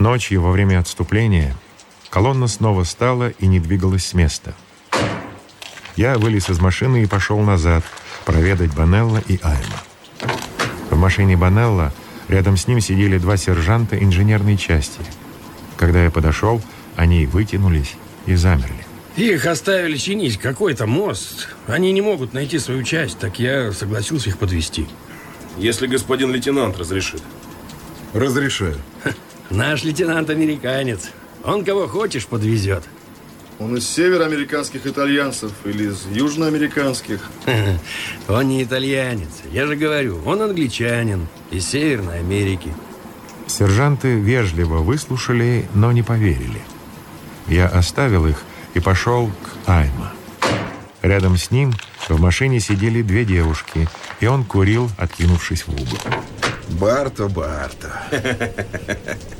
Ночью, во время отступления, колонна снова стала и не двигалась с места. Я вылез из машины и пошел назад, проведать Банелла и Айма. В машине Банелла рядом с ним сидели два сержанта инженерной части. Когда я подошел, они вытянулись и замерли. Их оставили чинить какой-то мост. Они не могут найти свою часть, так я согласился их подвести. Если господин лейтенант разрешит. Разрешаю. Наш лейтенант американец. Он кого хочешь подвезет. Он из североамериканских итальянцев или из южноамериканских? Он не итальянец. Я же говорю, он англичанин из Северной Америки. Сержанты вежливо выслушали, но не поверили. Я оставил их и пошел к Айма. Рядом с ним в машине сидели две девушки, и он курил, откинувшись в угол. Барто, Барто.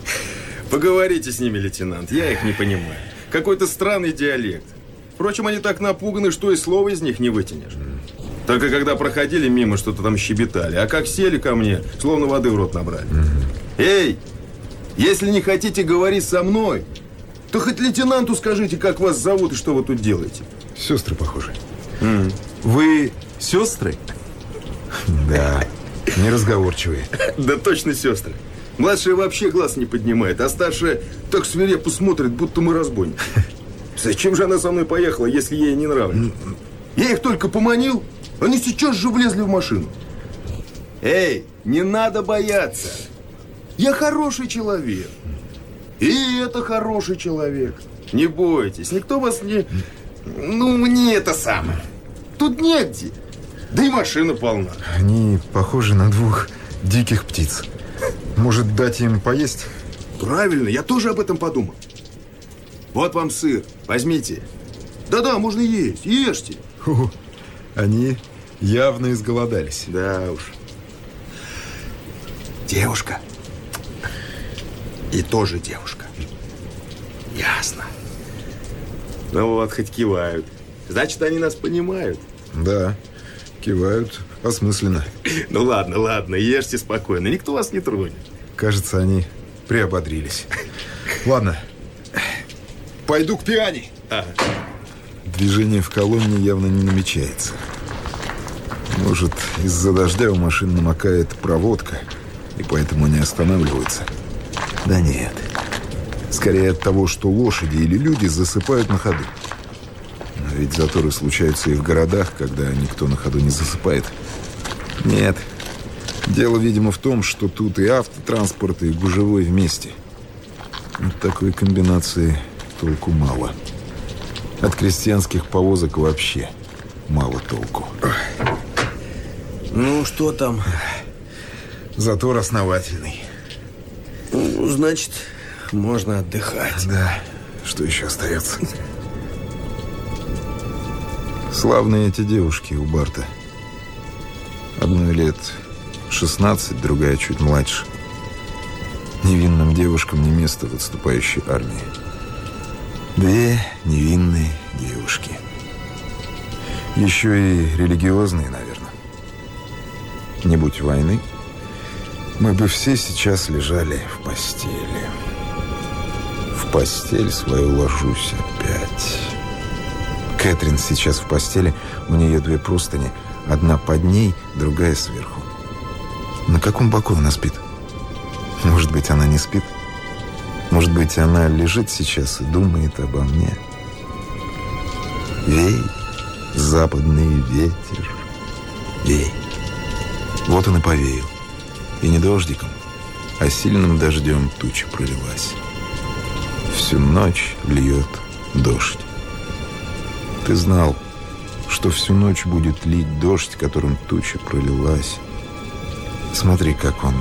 Поговорите с ними, лейтенант. Я их не понимаю. Какой-то странный диалект. Впрочем, они так напуганы, что и слова из них не вытянешь. Только когда проходили мимо, что-то там щебетали. А как сели ко мне, словно воды в рот набрали. Эй, если не хотите говорить со мной, то хоть лейтенанту скажите, как вас зовут и что вы тут делаете. Сестры похожи. Вы сестры? Да, неразговорчивые. Да точно сестры. Младшая вообще глаз не поднимает, а старшая так свирепо смотрит, будто мы разбойники. Зачем же она со мной поехала, если ей не нравится? Я их только поманил, они сейчас же влезли в машину. Эй, не надо бояться. Я хороший человек. И это хороший человек. Не бойтесь, никто вас не... Ну, не это самое. Тут негде. Да и машина полна. Они похожи на двух диких птиц. Может, дать им поесть? Правильно, я тоже об этом подумал. Вот вам сыр, возьмите. Да-да, можно есть, ешьте. Фу, они явно изголодались. Да уж. Девушка. И тоже девушка. Ясно. Ну вот, хоть кивают. Значит, они нас понимают. Да, кивают осмысленно. Ну ладно, ладно, ешьте спокойно, никто вас не тронет. Кажется, они приободрились. Ладно, пойду к пиане. А, Движение в колонне явно не намечается. Может, из-за дождя у машин намокает проводка, и поэтому не останавливаются? Да нет. Скорее от того, что лошади или люди засыпают на ходу. Но ведь заторы случаются и в городах, когда никто на ходу не засыпает. Нет. Дело, видимо, в том, что тут и автотранспорт, и гужевой вместе. От такой комбинации толку мало. От крестьянских повозок вообще мало толку. Ну, что там? Затор основательный. Ну, значит, можно отдыхать. Да, что еще остается? Славные эти девушки у Барта. Одной лет 16, другая чуть младше. Невинным девушкам не место в отступающей армии. Две невинные девушки. Еще и религиозные, наверное. Не будь войны, мы бы все сейчас лежали в постели. В постель свою ложусь опять. Кэтрин сейчас в постели, у нее две простыни. Одна под ней, другая сверху. На каком боку она спит? Может быть, она не спит? Может быть, она лежит сейчас и думает обо мне? Вей, западный ветер, вей. Вот он и повеял. И не дождиком, а сильным дождем туча пролилась. Всю ночь льет дождь. Ты знал, что всю ночь будет лить дождь, которым туча пролилась. Смотри, как он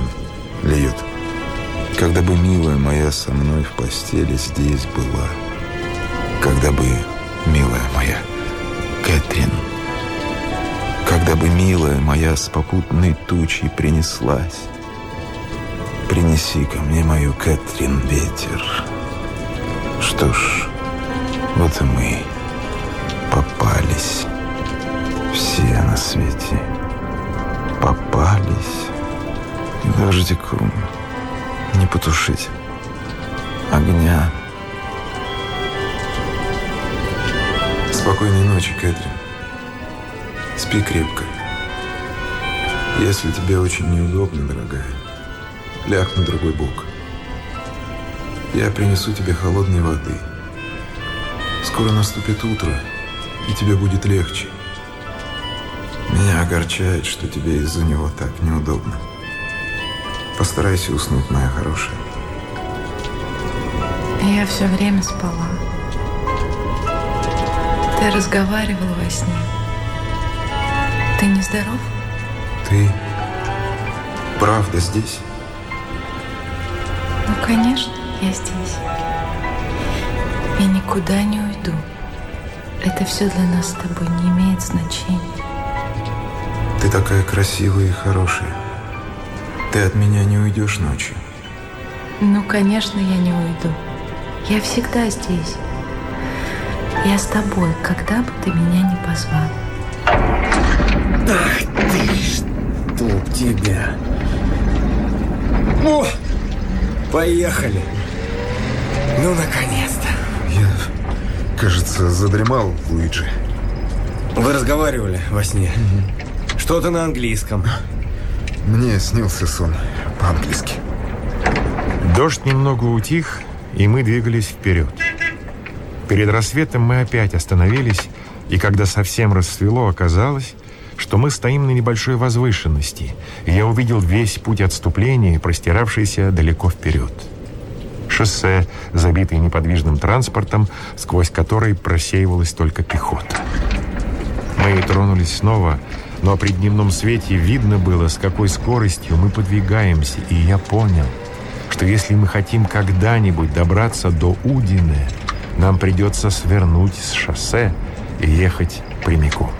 льет. Когда бы милая моя со мной в постели здесь была. Когда бы, милая моя, Кэтрин, когда бы, милая моя, с попутной тучей принеслась. Принеси ко мне мою Кэтрин ветер. Что ж, вот и мы попались. Все на свете попались. И дождику не потушить. огня. Спокойной ночи, Кэтрин. Спи крепко. Если тебе очень неудобно, дорогая, ляг на другой бок. Я принесу тебе холодной воды. Скоро наступит утро, и тебе будет легче. Меня огорчает, что тебе из-за него так неудобно. Постарайся уснуть, моя хорошая. Я все время спала. Ты разговаривал во сне. Ты нездоров? Ты правда здесь? Ну, конечно, я здесь. Я никуда не уйду. Это все для нас с тобой не имеет значения. Ты такая красивая и хорошая. Ты от меня не уйдешь ночью. Ну, конечно, я не уйду. Я всегда здесь. Я с тобой, когда бы ты меня не позвал. Ах ты, чтоб тебя. О, поехали. Ну, наконец-то. Я, кажется, задремал, Луиджи. Вы разговаривали во сне? Что-то на английском. Мне снился сон по-английски. Дождь немного утих, и мы двигались вперед. Перед рассветом мы опять остановились, и когда совсем рассвело, оказалось, что мы стоим на небольшой возвышенности, и я увидел весь путь отступления, простиравшийся далеко вперед. Шоссе, забитое неподвижным транспортом, сквозь который просеивалась только пехота. Мы тронулись снова, но при дневном свете видно было, с какой скоростью мы подвигаемся, и я понял, что если мы хотим когда-нибудь добраться до Удины, нам придется свернуть с шоссе и ехать прямиком.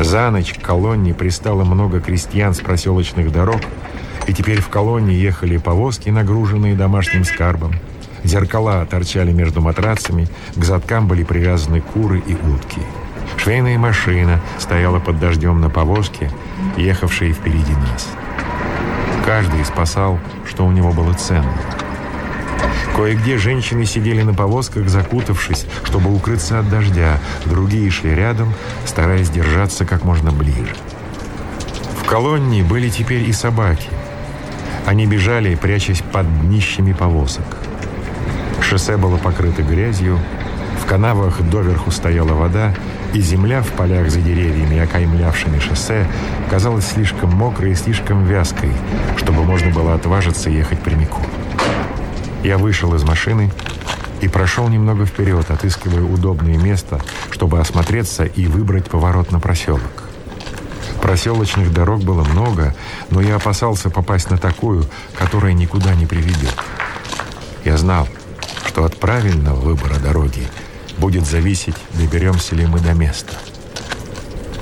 За ночь к колонне пристало много крестьян с проселочных дорог, и теперь в колонне ехали повозки, нагруженные домашним скарбом. Зеркала торчали между матрацами, к задкам были привязаны куры и утки. Швейная машина стояла под дождем на повозке, ехавшей впереди нас. Каждый спасал, что у него было ценного. Кое-где женщины сидели на повозках, закутавшись, чтобы укрыться от дождя. Другие шли рядом, стараясь держаться как можно ближе. В колонне были теперь и собаки. Они бежали, прячась под днищами повозок. Шоссе было покрыто грязью, в канавах доверху стояла вода, и земля в полях за деревьями, окаймлявшими шоссе, казалась слишком мокрой и слишком вязкой, чтобы можно было отважиться ехать прямиком. Я вышел из машины и прошел немного вперед, отыскивая удобное место, чтобы осмотреться и выбрать поворот на проселок. Проселочных дорог было много, но я опасался попасть на такую, которая никуда не приведет. Я знал, что от правильного выбора дороги будет зависеть, доберемся ли мы до места.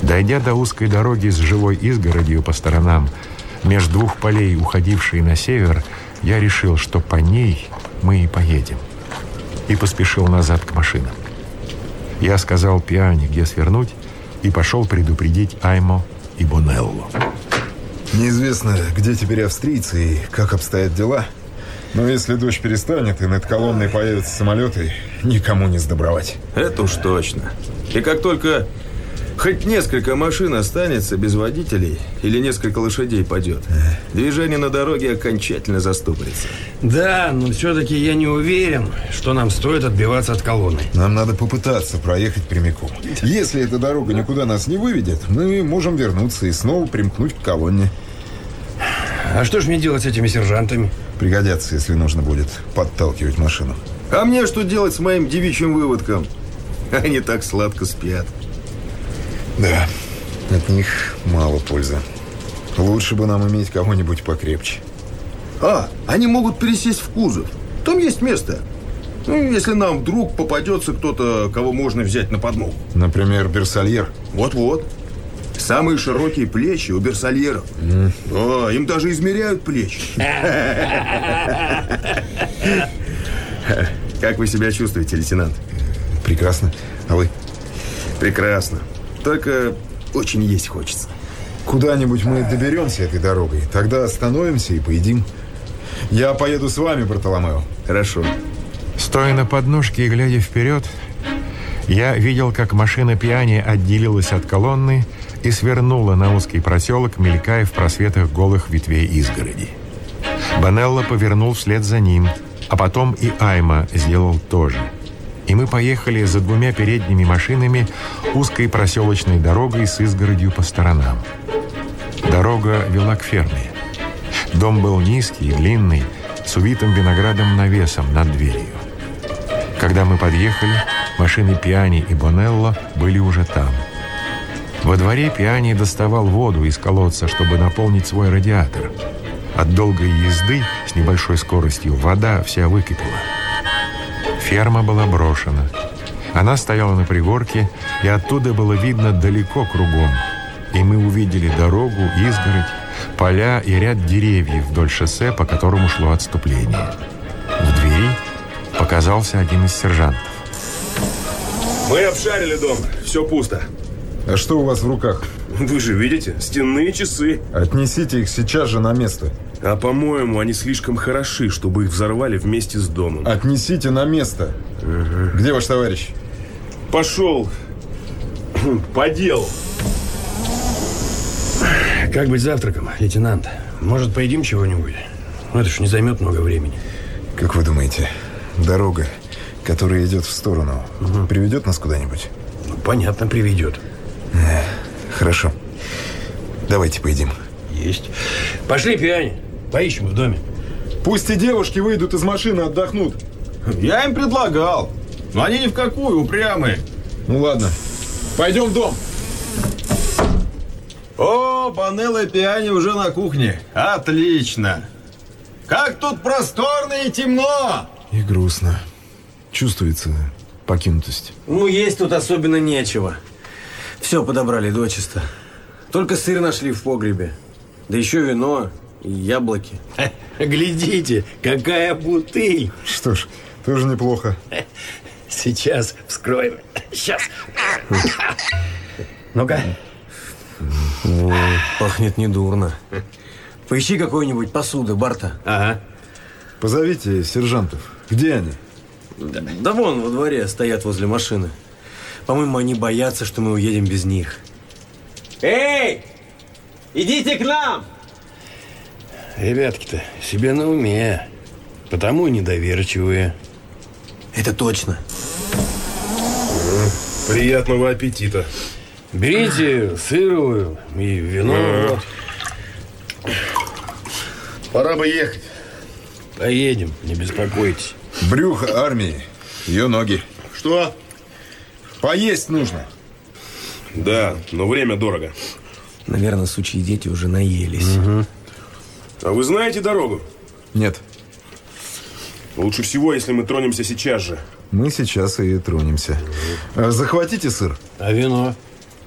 Дойдя до узкой дороги с живой изгородью по сторонам, между двух полей, уходившей на север, я решил, что по ней мы и поедем. И поспешил назад к машинам. Я сказал Пиане, где свернуть, и пошел предупредить Аймо и Бонелло. Неизвестно, где теперь австрийцы и как обстоят дела. Но если дождь перестанет и над колонной появятся самолеты, никому не сдобровать. Это уж точно. И как только хоть несколько машин останется без водителей или несколько лошадей падет, движение на дороге окончательно застопорится. Да, но все-таки я не уверен, что нам стоит отбиваться от колонны. Нам надо попытаться проехать прямиком. Если эта дорога никуда нас не выведет, мы можем вернуться и снова примкнуть к колонне. А что ж мне делать с этими сержантами? Пригодятся, если нужно будет подталкивать машину. А мне что делать с моим девичьим выводком? Они так сладко спят. Да, от них мало пользы. Лучше бы нам иметь кого-нибудь покрепче. А, они могут пересесть в кузов. Там есть место. Ну, если нам вдруг попадется кто-то, кого можно взять на подмогу. Например, Берсальер. Вот-вот. Самые широкие плечи у берсальеров. О, им даже измеряют плечи. Как вы себя чувствуете, лейтенант? Прекрасно. А вы? Прекрасно. Только очень есть хочется. Куда-нибудь мы доберемся этой дорогой. Тогда остановимся и поедим. Я поеду с вами, Бартоломео. Хорошо. Стоя на подножке и глядя вперед, я видел, как машина пиани отделилась от колонны и свернула на узкий проселок, мелькая в просветах голых ветвей изгороди. Банелло повернул вслед за ним, а потом и Айма сделал то же. И мы поехали за двумя передними машинами узкой проселочной дорогой с изгородью по сторонам. Дорога вела к ферме. Дом был низкий и длинный, с увитым виноградом навесом над дверью. Когда мы подъехали, машины Пиани и Бонелло были уже там. Во дворе Пиани доставал воду из колодца, чтобы наполнить свой радиатор. От долгой езды с небольшой скоростью вода вся выкипела. Ферма была брошена. Она стояла на пригорке, и оттуда было видно далеко кругом. И мы увидели дорогу, изгородь, поля и ряд деревьев вдоль шоссе, по которому шло отступление. В двери показался один из сержантов. Мы обшарили дом. Все пусто. А что у вас в руках? Вы же видите, стенные часы. Отнесите их сейчас же на место. А по-моему, они слишком хороши, чтобы их взорвали вместе с домом. Отнесите на место. Где ваш товарищ? Пошел по делу. Как быть завтраком, лейтенант? Может, поедим чего-нибудь? Ну, это ж не займет много времени. Как вы думаете, дорога, которая идет в сторону, приведет нас куда-нибудь? Ну, понятно, приведет. Хорошо. Давайте поедим. Есть. Пошли, пиань. Поищем в доме. Пусть и девушки выйдут из машины, отдохнут. Я им предлагал. Но они ни в какую, упрямые. Ну ладно, пойдем в дом. О, Банелла и Пиани уже на кухне. Отлично. Как тут просторно и темно. И грустно. Чувствуется покинутость. Ну, есть тут особенно нечего. Все подобрали дочисто. Только сыр нашли в погребе. Да еще вино и яблоки. Глядите, какая бутыль. Что ж, тоже неплохо. Сейчас вскроем. Сейчас. Ну-ка. О, пахнет недурно. Поищи какой-нибудь посуды, Барта. Ага. Позовите сержантов. Где они? Да вон во дворе стоят возле машины. По-моему, они боятся, что мы уедем без них. Эй! Идите к нам! Ребятки-то себе на уме. Потому и недоверчивые. Это точно. Приятного аппетита. Берите сыровую и вино. Пора бы ехать. Поедем, не беспокойтесь. Брюхо армии, ее ноги. Что? Поесть нужно. Да, но время дорого. Наверное, сучьи дети уже наелись. А вы знаете дорогу? Нет, Лучше всего, если мы тронемся сейчас же. мы сейчас и тронемся. А, Захватите сыр. А вино?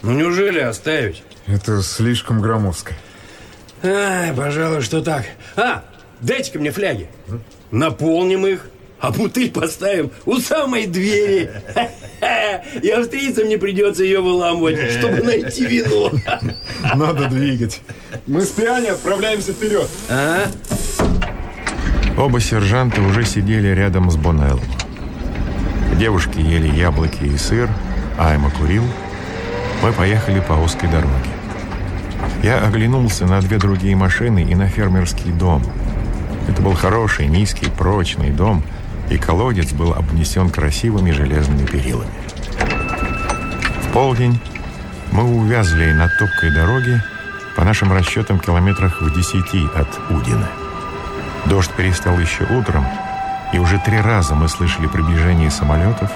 Ну неужели оставить? Это слишком громоздко. Ай, пожалуй, что так. А, дайте-ка мне фляги. Наполним их, а бутыль поставим у самой двери. И австрийцам не придется ее выламывать, чтобы найти вино. Надо двигать. Мы с Пиани отправляемся вперед. А? Оба сержанта уже сидели рядом с Бонелло. Девушки ели яблоки и сыр, Айма курил. Мы поехали по узкой дороге. Я оглянулся на две другие машины и на фермерский дом. Это был хороший, низкий, прочный дом, и колодец был обнесен красивыми железными перилами. В полдень мы увязли на топкой дороге, по нашим расчетам, километрах в десяти от Удина. Дождь перестал еще утром, и уже три раза мы слышали приближение самолетов,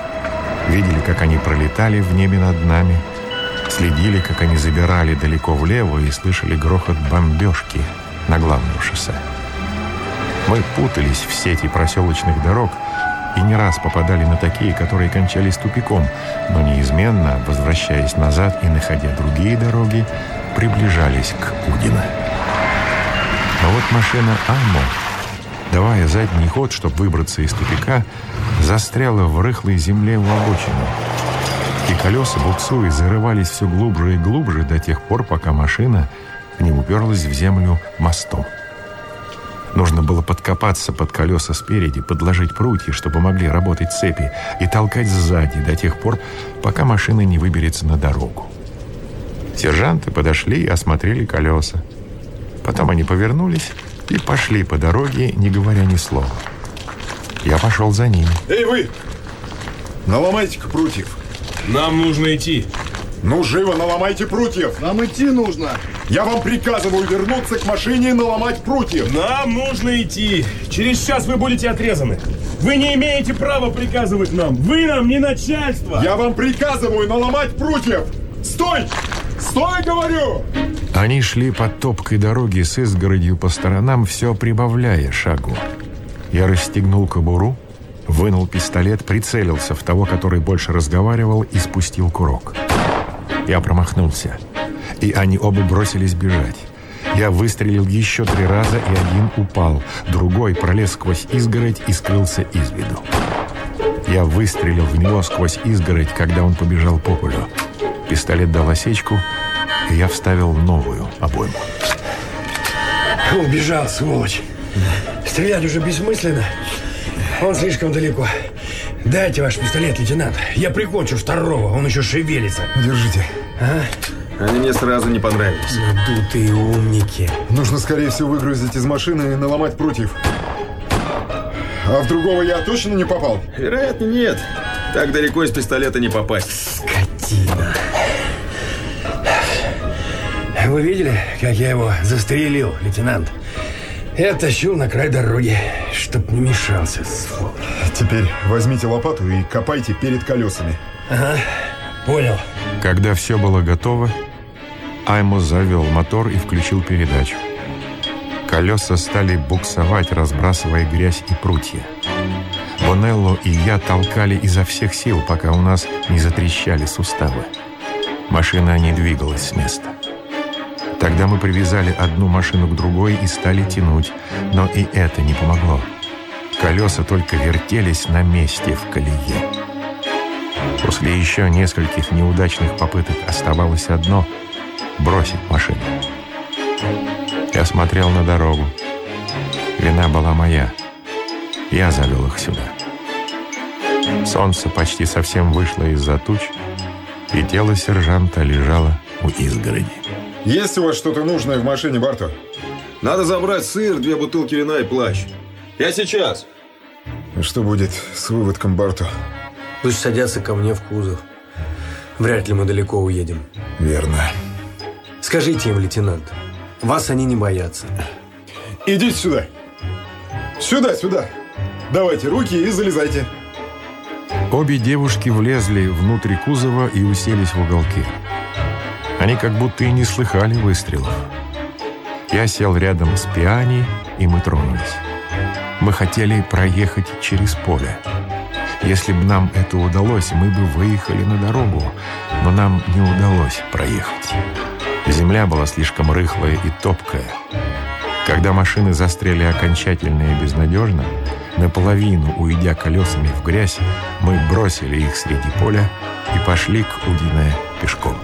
видели, как они пролетали в небе над нами, следили, как они забирали далеко влево и слышали грохот бомбежки на главном шоссе. Мы путались в сети проселочных дорог и не раз попадали на такие, которые кончались тупиком, но неизменно, возвращаясь назад и находя другие дороги, приближались к Удино. Но вот машина Аммо, давая задний ход, чтобы выбраться из тупика, застряла в рыхлой земле у обочины. И колеса буксуя зарывались все глубже и глубже до тех пор, пока машина не уперлась в землю мостом. Нужно было подкопаться под колеса спереди, подложить прутья, чтобы могли работать цепи, и толкать сзади до тех пор, пока машина не выберется на дорогу. Сержанты подошли и осмотрели колеса. Потом они повернулись и пошли по дороге, не говоря ни слова. Я пошел за ними. Эй, вы! Наломайте-ка прутьев. Нам нужно идти. Ну, живо наломайте прутьев. Нам идти нужно. Я вам приказываю вернуться к машине и наломать прутьев. Нам нужно идти. Через час вы будете отрезаны. Вы не имеете права приказывать нам. Вы нам не начальство. Я вам приказываю наломать прутьев. Стой! Стой, говорю! Они шли по топкой дороге с изгородью по сторонам, все прибавляя шагу. Я расстегнул кобуру, вынул пистолет, прицелился в того, который больше разговаривал, и спустил курок. Я промахнулся, и они оба бросились бежать. Я выстрелил еще три раза, и один упал. Другой пролез сквозь изгородь и скрылся из виду. Я выстрелил в него сквозь изгородь, когда он побежал по полю. Пистолет дал осечку, и я вставил новую обойму. Убежал, сволочь. Стрелять уже бессмысленно. Он слишком далеко. Дайте ваш пистолет, лейтенант. Я прикончу второго, он еще шевелится. Держите. Они мне сразу не понравились. Надутые умники. Нужно, скорее всего, выгрузить из машины и наломать прутьев. А в другого я точно не попал? Вероятно, нет. Так далеко из пистолета не попасть. Скотина. Вы видели, как я его застрелил, лейтенант? Я тащил на край дороги, чтоб не мешался, сволочь. Теперь возьмите лопату и копайте перед колесами. Ага, понял. Когда все было готово, Аймо завел мотор и включил передачу. Колеса стали буксовать, разбрасывая грязь и прутья. Бонелло и я толкали изо всех сил, пока у нас не затрещали суставы. Машина не двигалась с места. Тогда мы привязали одну машину к другой и стали тянуть, но и это не помогло. Колеса только вертелись на месте в колее. После еще нескольких неудачных попыток оставалось одно — бросить машину. Я смотрел на дорогу. Вина была моя. Я завел их сюда. Солнце почти совсем вышло из-за туч, и тело сержанта лежало у изгороди. Есть у вас что-то нужное в машине, Барто? Надо забрать сыр, две бутылки вина и плащ. Я сейчас. Что будет с выводком Барто? Пусть садятся ко мне в кузов. Вряд ли мы далеко уедем. Верно. Скажите им, лейтенант, вас они не боятся. Идите сюда. Сюда, сюда. Давайте руки и залезайте. Обе девушки влезли внутрь кузова и уселись в уголке. Они как будто и не слыхали выстрелов. Я сел рядом с Пиани, и мы тронулись. Мы хотели проехать через поле. Если бы нам это удалось, мы бы выехали на дорогу, но нам не удалось проехать. Земля была слишком рыхлая и топкая. Когда машины застряли окончательно и безнадежно, наполовину уйдя колесами в грязь, мы бросили их среди поля и пошли к Удине пешком.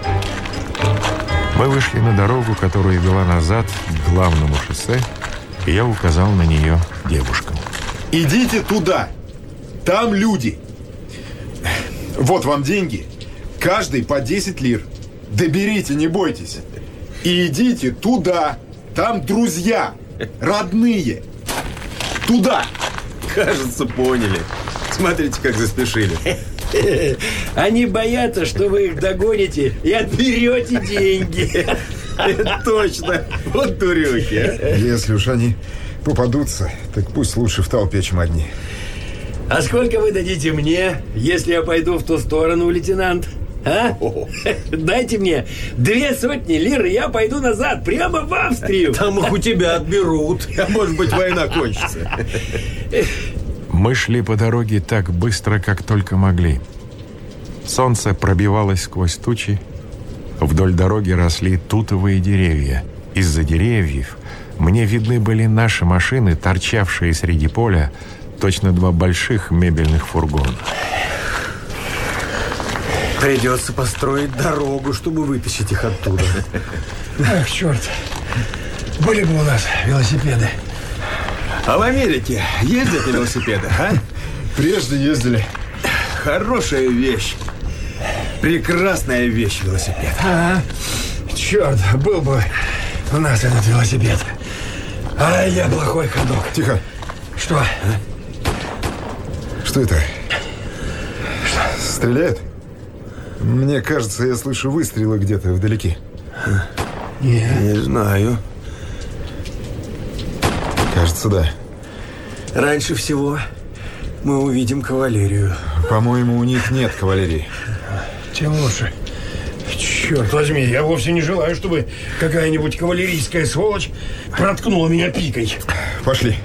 Мы вышли на дорогу, которая вела назад к главному шоссе, и я указал на нее девушкам. Идите туда. Там люди. Вот вам деньги. Каждый по 10 лир. Доберите, не бойтесь. И идите туда. Там друзья. Родные. Туда. Кажется, поняли. Смотрите, как заспешили. Они боятся, что вы их догоните и отберете деньги. Точно. Вот дурехи, а. Если уж они попадутся, так пусть лучше в толпе, чем одни. А сколько вы дадите мне, если я пойду в ту сторону, лейтенант? А? Дайте мне две сотни лир, и я пойду назад, прямо в Австрию. Там их у тебя отберут. А может быть, война кончится. Мы шли по дороге так быстро, как только могли. Солнце пробивалось сквозь тучи. Вдоль дороги росли тутовые деревья. Из-за деревьев мне видны были наши машины, торчавшие среди поля, точно два больших мебельных фургона. Придется построить дорогу, чтобы вытащить их оттуда. Ах, черт. Были бы у нас велосипеды. А в Америке ездят на велосипедах, а? Прежде ездили. Хорошая вещь. Прекрасная вещь велосипед. А, черт, был бы у нас этот велосипед. А я плохой ходок. Тихо. Что? Что это? Стреляет? Мне кажется, я слышу выстрелы где-то вдалеке. Нет. Не знаю. Кажется, да. Раньше всего мы увидим кавалерию. По-моему, у них нет кавалерии. Тем лучше. Черт возьми, я вовсе не желаю, чтобы какая-нибудь кавалерийская сволочь проткнула меня пикой. Пошли.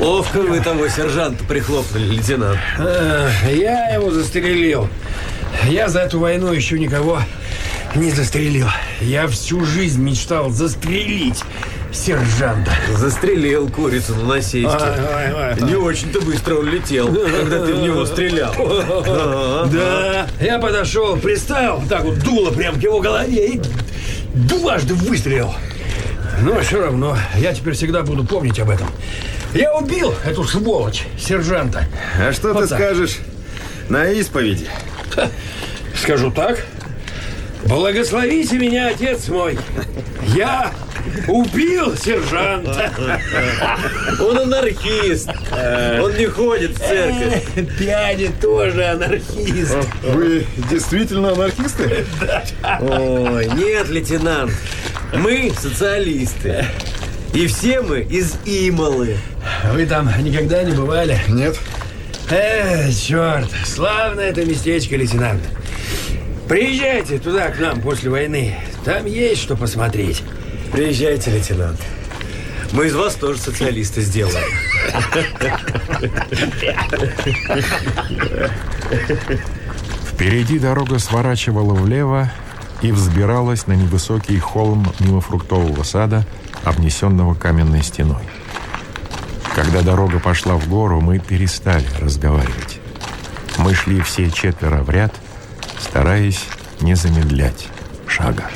Ловко вы того сержанта прихлопнули, лейтенант. А, я его застрелил. Я за эту войну еще никого не застрелил. Я всю жизнь мечтал застрелить сержанта. Застрелил курицу на насесте. Ай, ай, ай. Не очень-то быстро он летел, когда ты в него стрелял. Да, я подошел, приставил так вот дуло прям к его голове и дважды выстрелил. Но все равно, я теперь всегда буду помнить об этом. Я убил эту сволочь, сержанта. А что Вот ты так. скажешь на исповеди? Скажу так. Благословите меня, отец мой. Я убил сержанта. Он анархист. Он не ходит в церковь. Пьяни тоже анархист. Вы действительно анархисты? Ой, нет, лейтенант. Мы социалисты. И все мы из Ималы. Вы там никогда не бывали? Нет. Эх, черт, славное это местечко, лейтенант. Приезжайте туда к нам после войны. Там есть что посмотреть. Приезжайте, лейтенант. Мы из вас тоже социалисты сделаем. Впереди дорога сворачивала влево и взбиралась на невысокий холм мимо фруктового сада, обнесенного каменной стеной. Когда дорога пошла в гору, мы перестали разговаривать. Мы шли все четверо в ряд, стараясь не замедлять шага.